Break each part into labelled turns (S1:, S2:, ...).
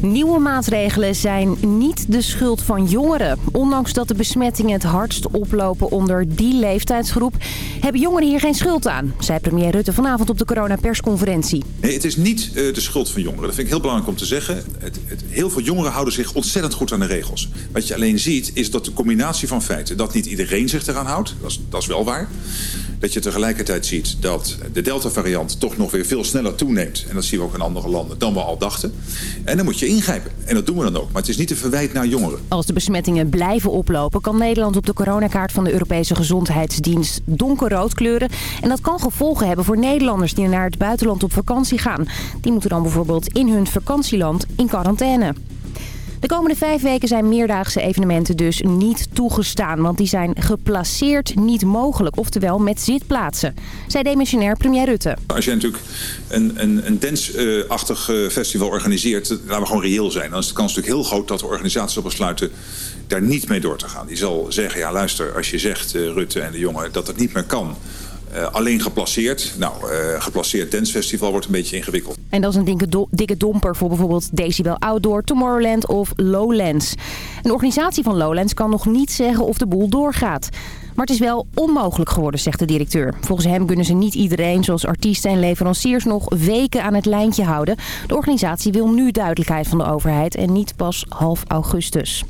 S1: Nieuwe maatregelen zijn niet de schuld van jongeren. Ondanks dat de besmettingen het hardst oplopen onder die leeftijdsgroep... hebben jongeren hier geen schuld aan, zei premier Rutte vanavond op de coronapersconferentie.
S2: Nee, het is niet uh, de schuld van jongeren. Dat vind ik heel belangrijk om te zeggen. Het, het, heel veel jongeren houden zich ontzettend goed aan de regels. Wat je alleen ziet is dat de combinatie van feiten... dat niet iedereen zich eraan houdt, dat is, dat is wel waar dat je tegelijkertijd ziet dat de Delta-variant toch nog weer veel sneller toeneemt. En dat zien we ook in andere landen dan we al dachten. En dan moet je ingrijpen. En dat doen we dan ook. Maar het is niet een verwijt naar jongeren.
S1: Als de besmettingen blijven oplopen... kan Nederland op de coronakaart van de Europese Gezondheidsdienst donkerrood kleuren. En dat kan gevolgen hebben voor Nederlanders die naar het buitenland op vakantie gaan. Die moeten dan bijvoorbeeld in hun vakantieland in quarantaine. De komende vijf weken zijn meerdaagse evenementen dus niet toegestaan. Want die zijn geplaceerd niet mogelijk. Oftewel met zitplaatsen. Zei demissionair premier Rutte.
S2: Als je natuurlijk een, een, een dance-achtig festival organiseert. Laten we gewoon reëel zijn. Dan is de kans natuurlijk heel groot dat de organisaties op besluiten daar niet mee door te gaan. Die zal zeggen, ja luister, als je zegt Rutte en de jongen dat het niet meer kan... Uh, alleen geplaceerd. Nou, uh, geplaceerd dancefestival wordt een beetje ingewikkeld.
S1: En dat is een dikke, dikke domper voor bijvoorbeeld Decibel Outdoor, Tomorrowland of Lowlands. Een organisatie van Lowlands kan nog niet zeggen of de boel doorgaat. Maar het is wel onmogelijk geworden, zegt de directeur. Volgens hem kunnen ze niet iedereen, zoals artiesten en leveranciers, nog weken aan het lijntje houden. De organisatie wil nu duidelijkheid van de overheid en niet pas half augustus.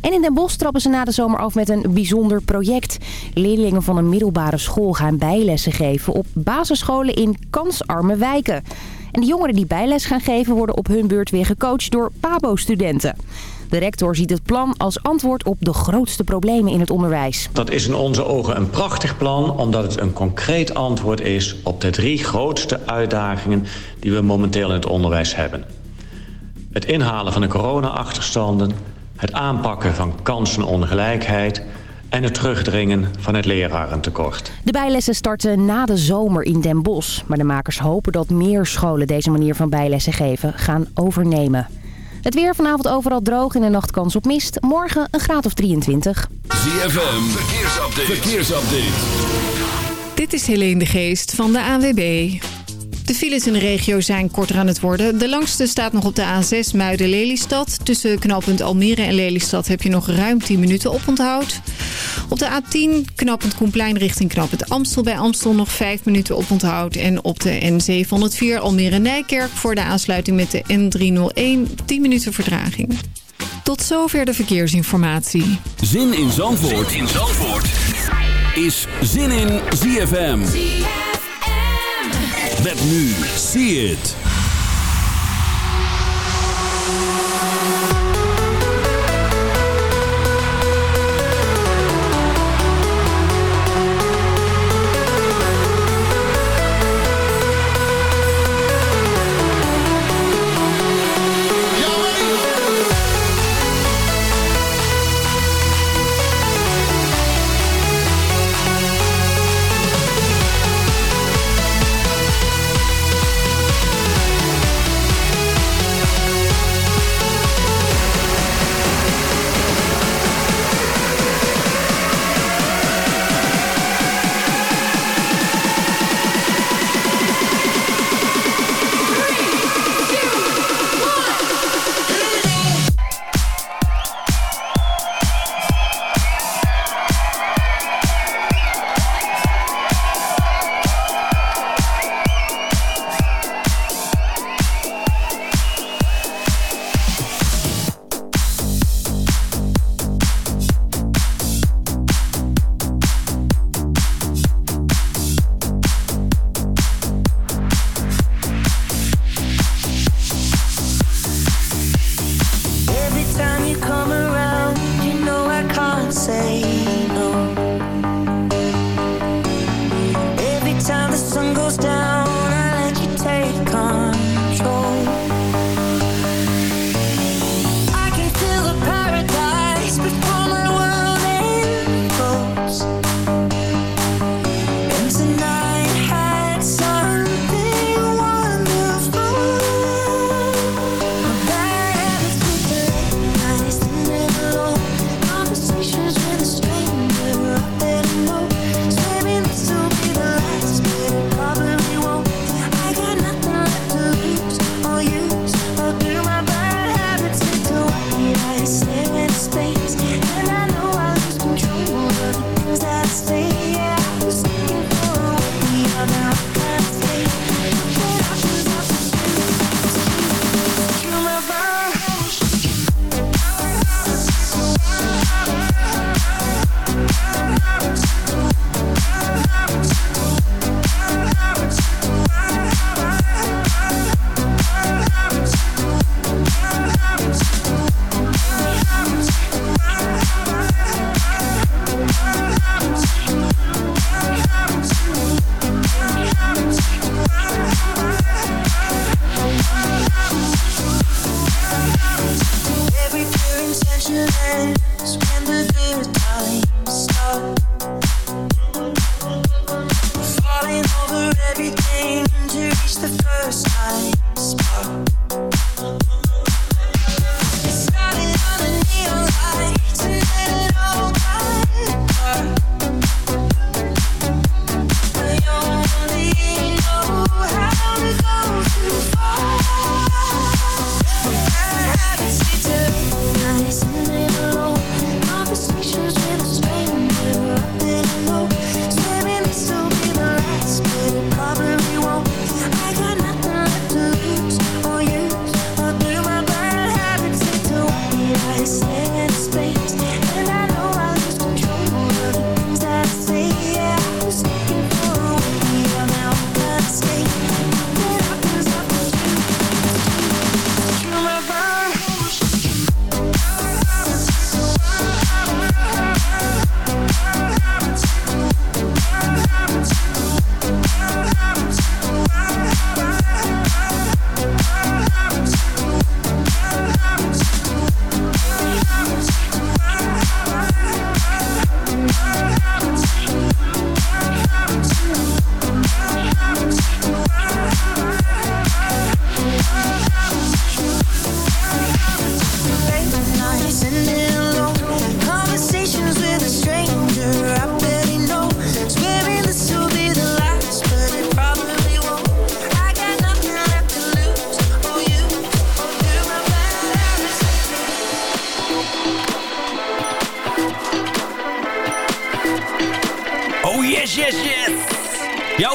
S1: En in Den Bosch trappen ze na de zomer af met een bijzonder project. Leerlingen van een middelbare school gaan bijlessen geven op basisscholen in kansarme wijken. En de jongeren die bijles gaan geven worden op hun beurt weer gecoacht door PABO-studenten. De rector ziet het plan als antwoord op de grootste problemen in het onderwijs.
S3: Dat is in onze ogen een prachtig plan... omdat het een concreet antwoord is op de drie grootste uitdagingen... die we momenteel in het onderwijs hebben. Het inhalen van de corona-achterstanden het aanpakken van kansenongelijkheid en het terugdringen van het lerarentekort.
S1: De bijlessen starten na de zomer in Den Bosch. Maar de makers hopen dat meer scholen deze manier van bijlessen geven gaan overnemen. Het weer vanavond overal droog in de nacht kans op mist. Morgen een graad of 23.
S4: ZFM, verkeersupdate. verkeersupdate.
S5: Dit is Helene de Geest van de AWB. De files in de regio zijn korter aan het worden. De langste staat nog op de A6 Muiden-Lelystad. Tussen knooppunt Almere en Lelystad heb je nog ruim 10 minuten oponthoud. Op de A10 knooppunt Koenplein richting knooppunt Amstel bij Amstel nog 5 minuten oponthoud. En op de N704 Almere-Nijkerk voor de aansluiting met de N301 10 minuten vertraging. Tot zover de verkeersinformatie.
S4: Zin in Zandvoort, zin in Zandvoort. is Zin in ZFM. Met nu, see it.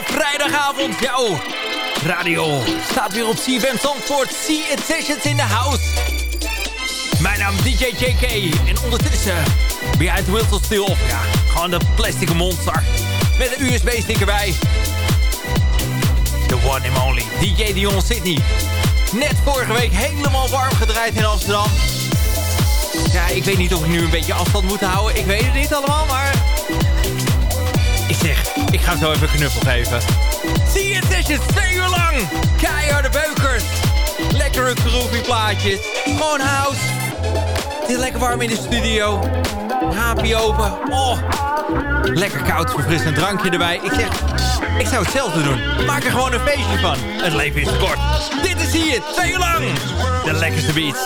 S6: Vrijdagavond. Jouw radio staat weer op CFM Zandvoort. See It Sessions in the house. Mijn naam is DJ JK. En ondertussen ben je uit Wilson Steel. Ja, gewoon de plastic monster. Met een USB-stick erbij. The one and only DJ Dion Sydney. Net vorige week helemaal warm gedraaid in Amsterdam. Ja, ik weet niet of ik nu een beetje afstand moet houden. Ik weet het niet allemaal, maar... Ik zeg, ik ga zo even knuffel geven. Zie je sessions, twee uur lang. Keiharde beukers. Lekkere groovy plaatjes. Gewoon house. Het is lekker warm in de studio. Haapje open. Oh. Lekker koud, verfrissend drankje erbij. Ik zeg, ik zou hetzelfde doen. Maak er gewoon een feestje van. Het leven is kort. Dit is hier, twee uur lang. De lekkerste beats.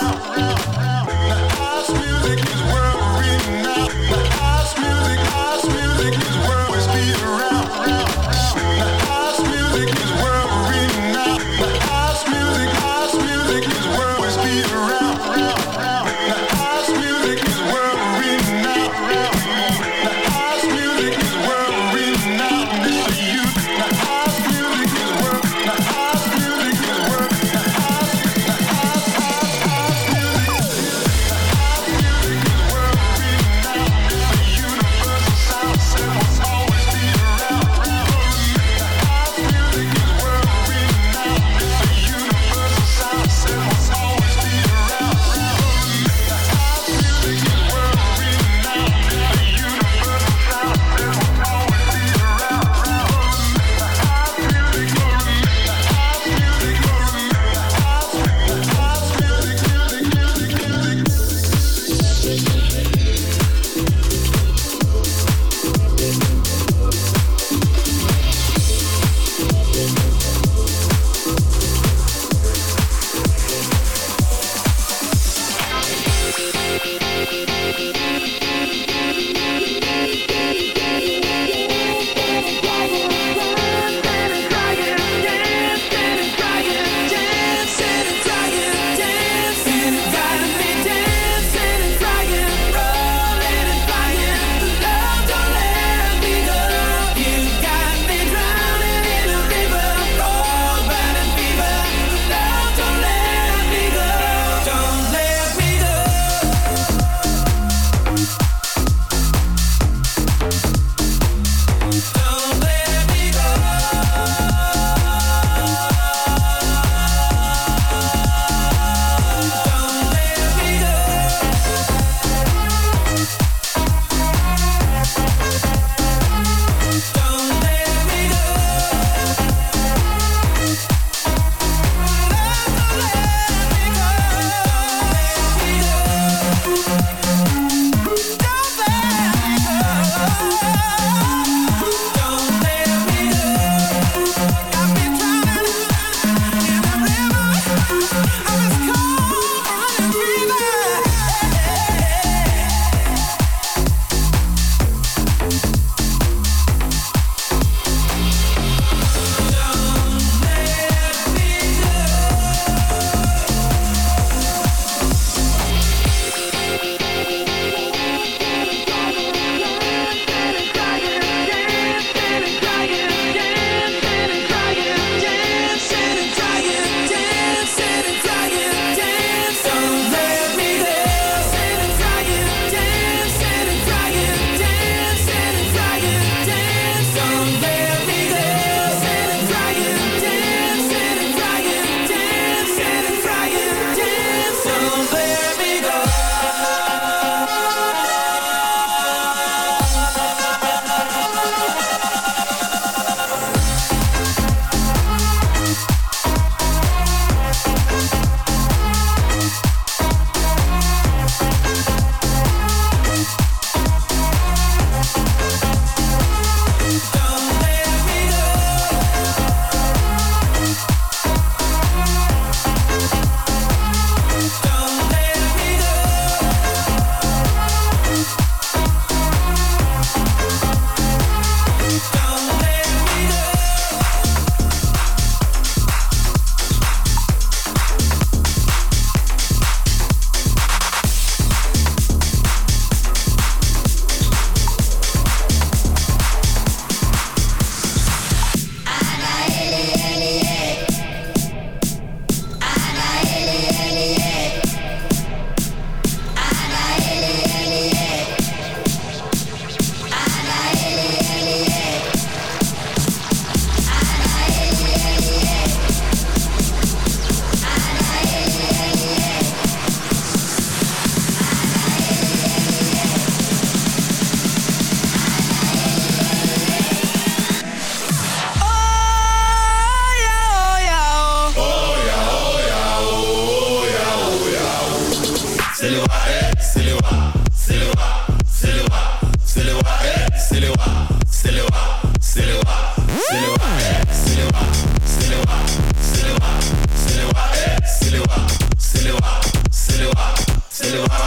S6: July.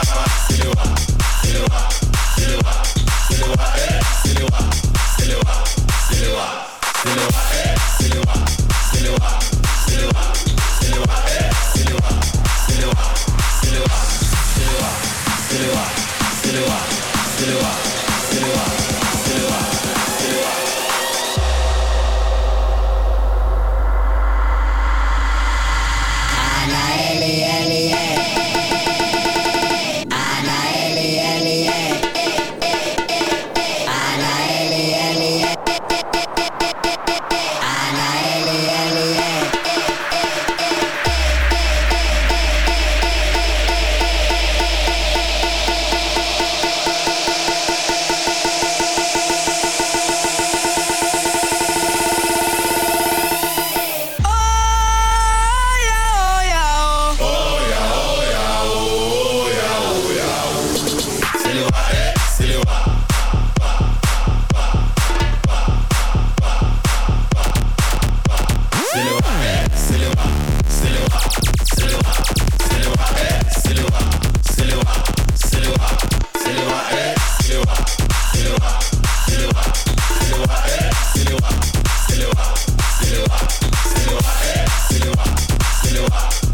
S7: I'll be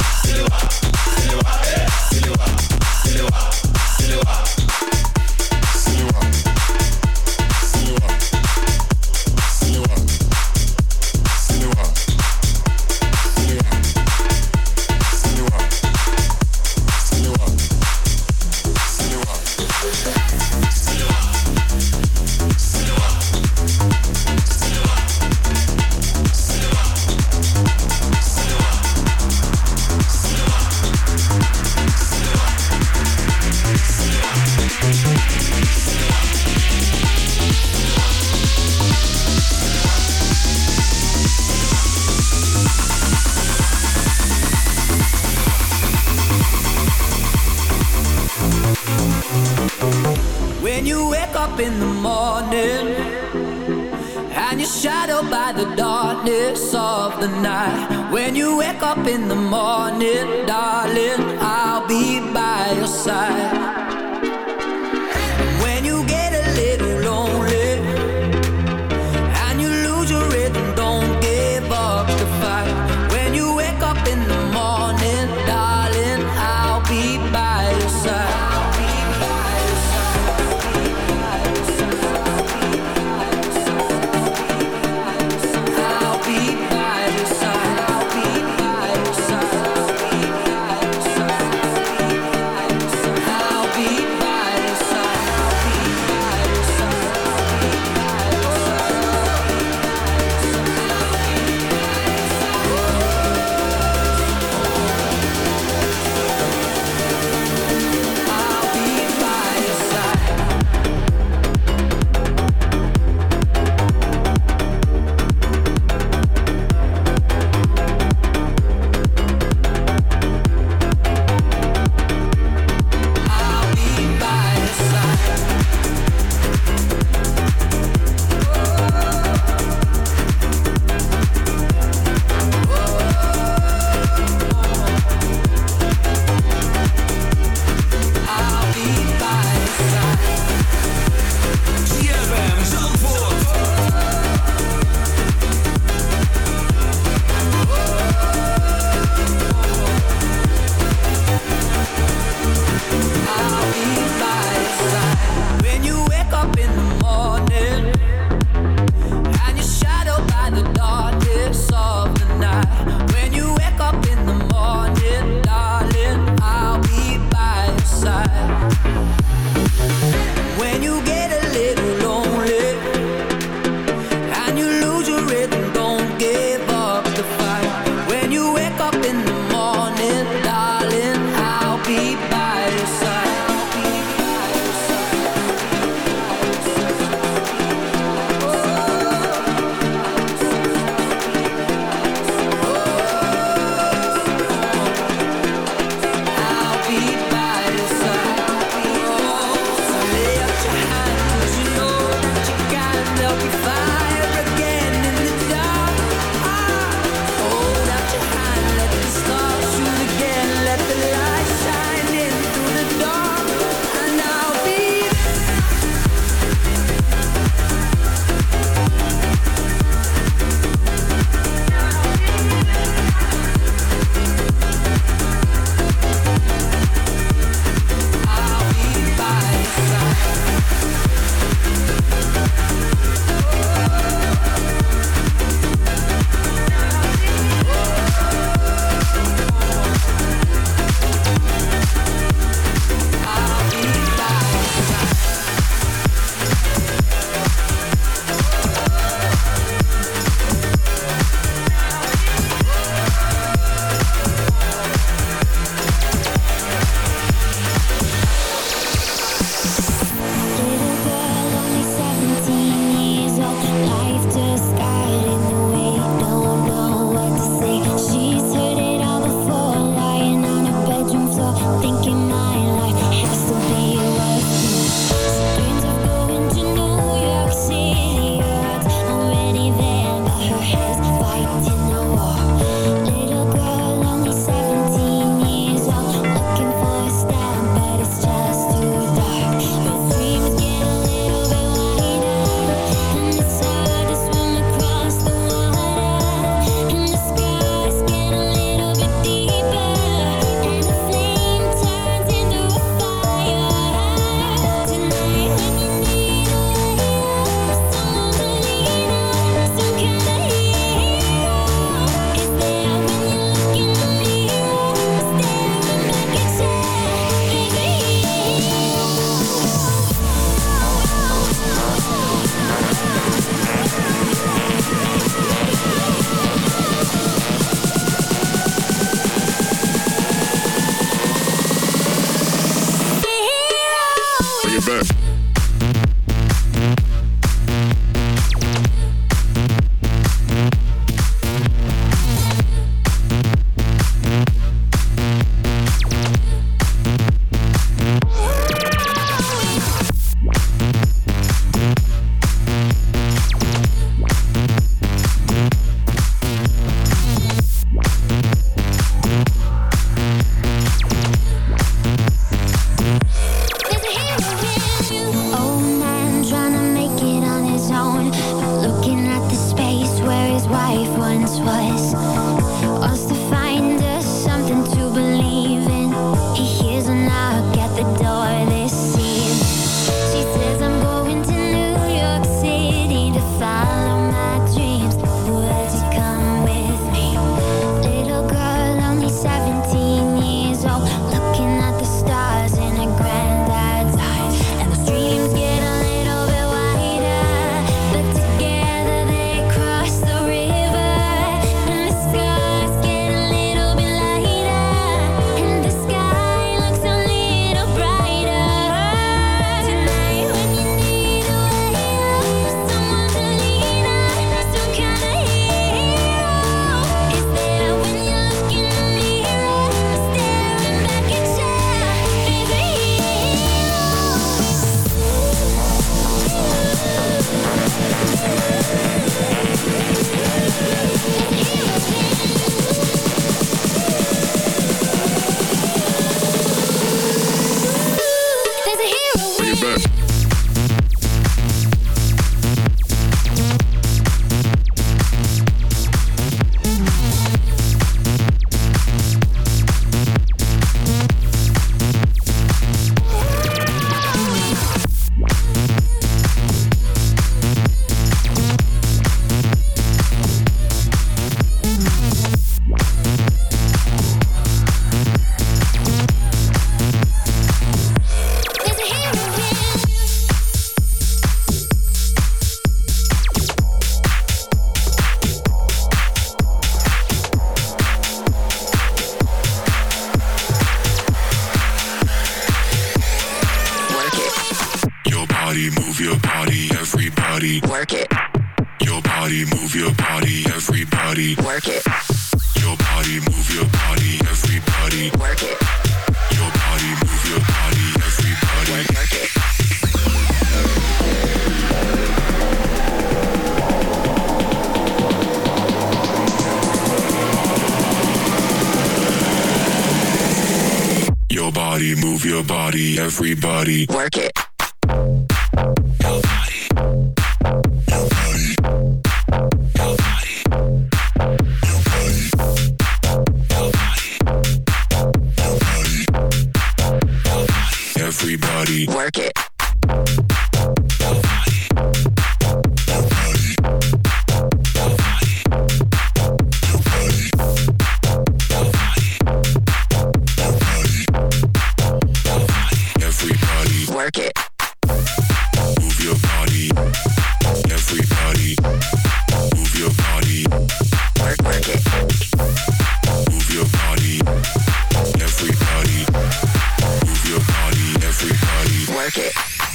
S7: back.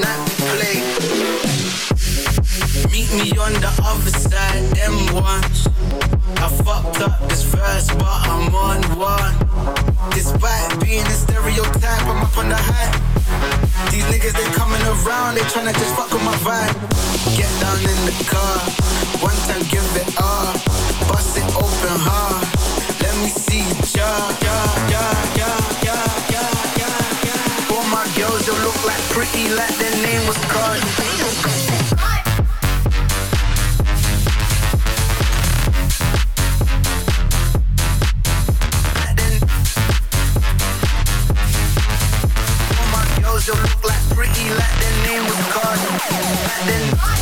S7: not play.
S8: Meet me on the other side, them ones. I fucked up this verse, but I'm on one. Despite being a stereotype, I'm up on the high. These niggas, they coming around, they tryna just fuck with my vibe. Get down in the car, one time give it all. Bust it open hard, let me see ya, ya, ya, ya. pretty Latin, name was Cardi. Yo, look like pretty like their name was Cardi. Then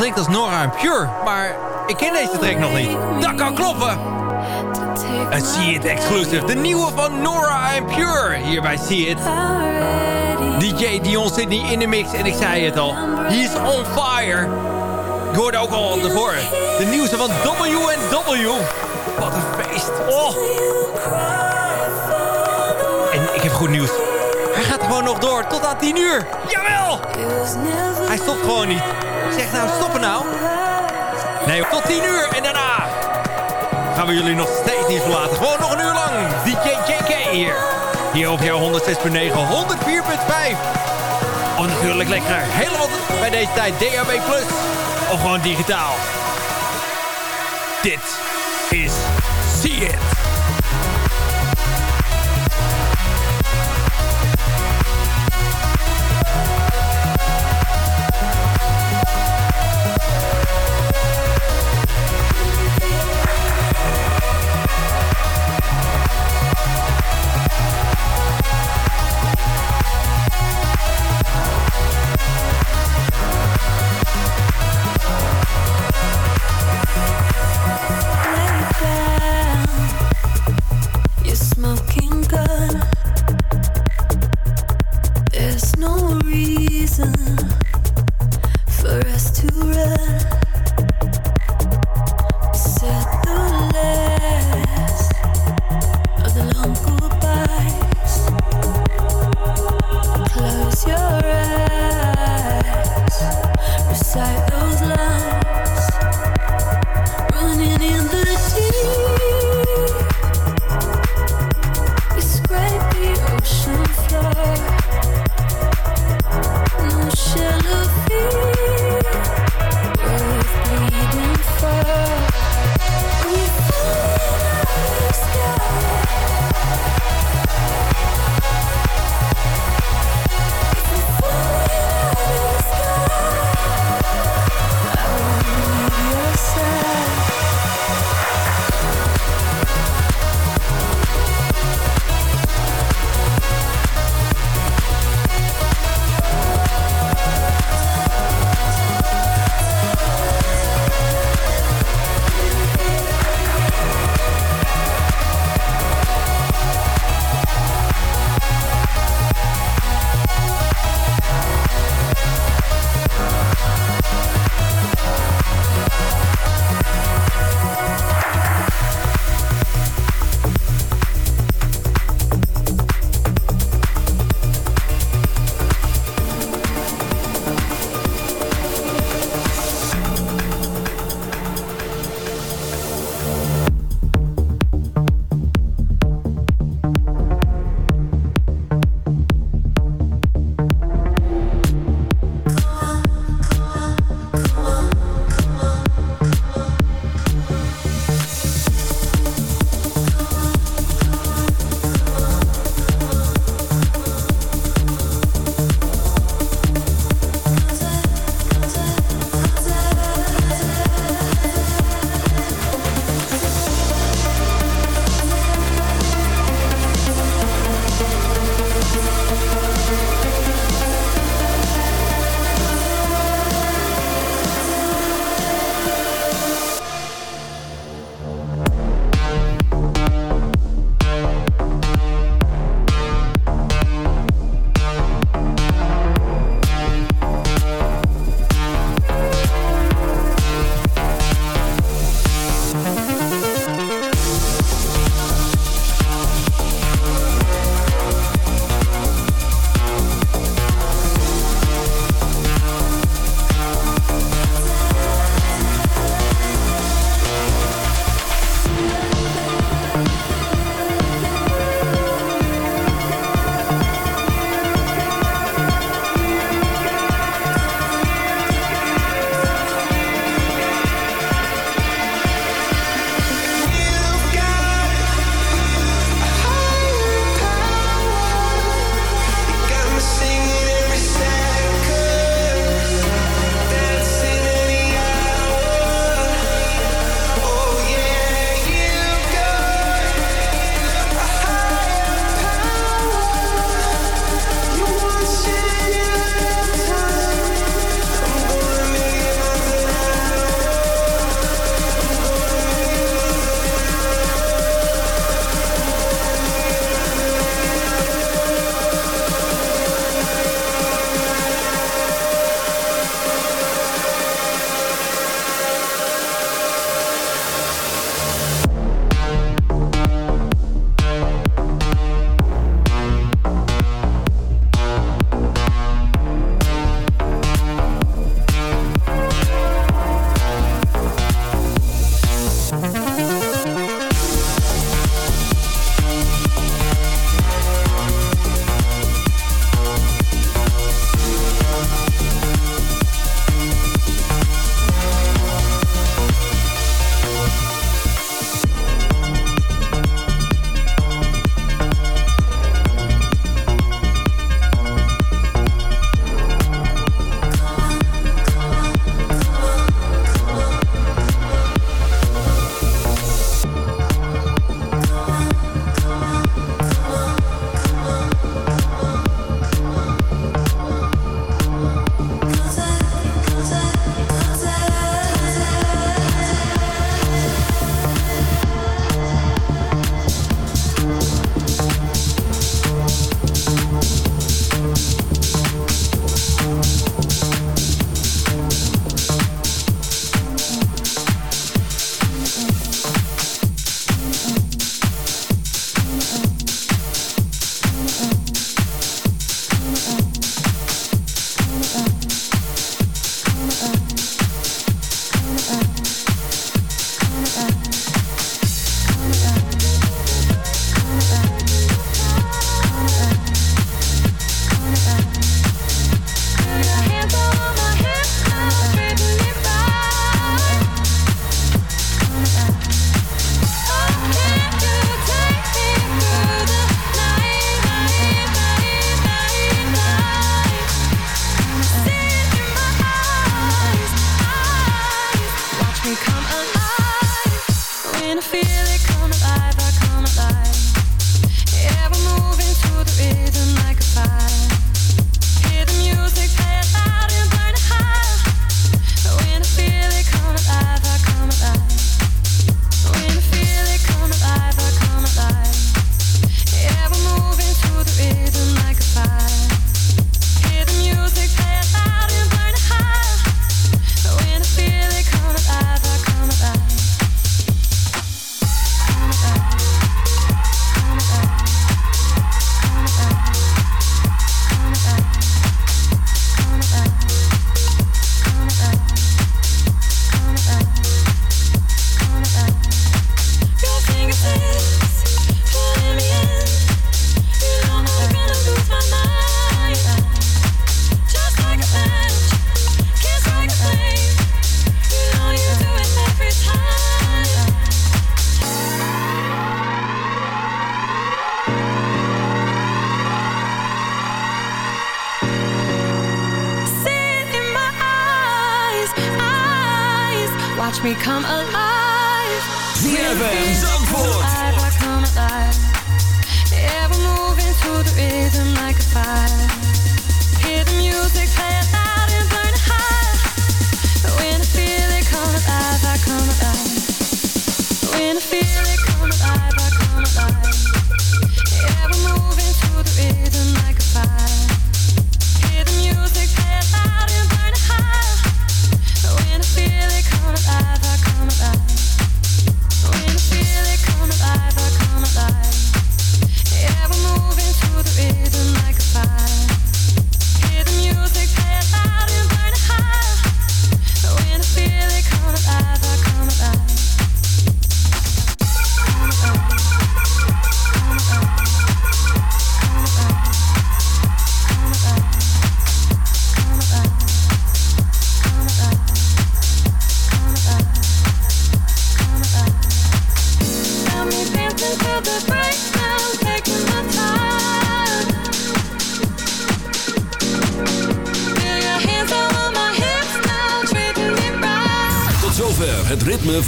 S9: klinkt als Nora en Pure. Maar ik ken deze track nog niet. Dat kan kloppen. Een See It exclusive. De nieuwe van Nora en Pure. Hier bij See It. DJ Dion Sydney in de mix. En ik zei het al. He's on fire. Je hoorde ook al ervoor. De nieuwste van W&W. Wat een feest. Oh. En ik heb goed nieuws. Hij gaat gewoon nog door tot aan 10 uur. Jawel! Hij stopt gewoon niet. Zeg nou, stoppen nou. Nee, tot 10 uur en daarna gaan we jullie nog steeds niet verlaten. Gewoon nog een uur lang. DJ JK hier. Hier op jouw 106.9, 104.5. Of natuurlijk lekker helemaal bij deze tijd DAB+. Of gewoon digitaal. Dit is See It.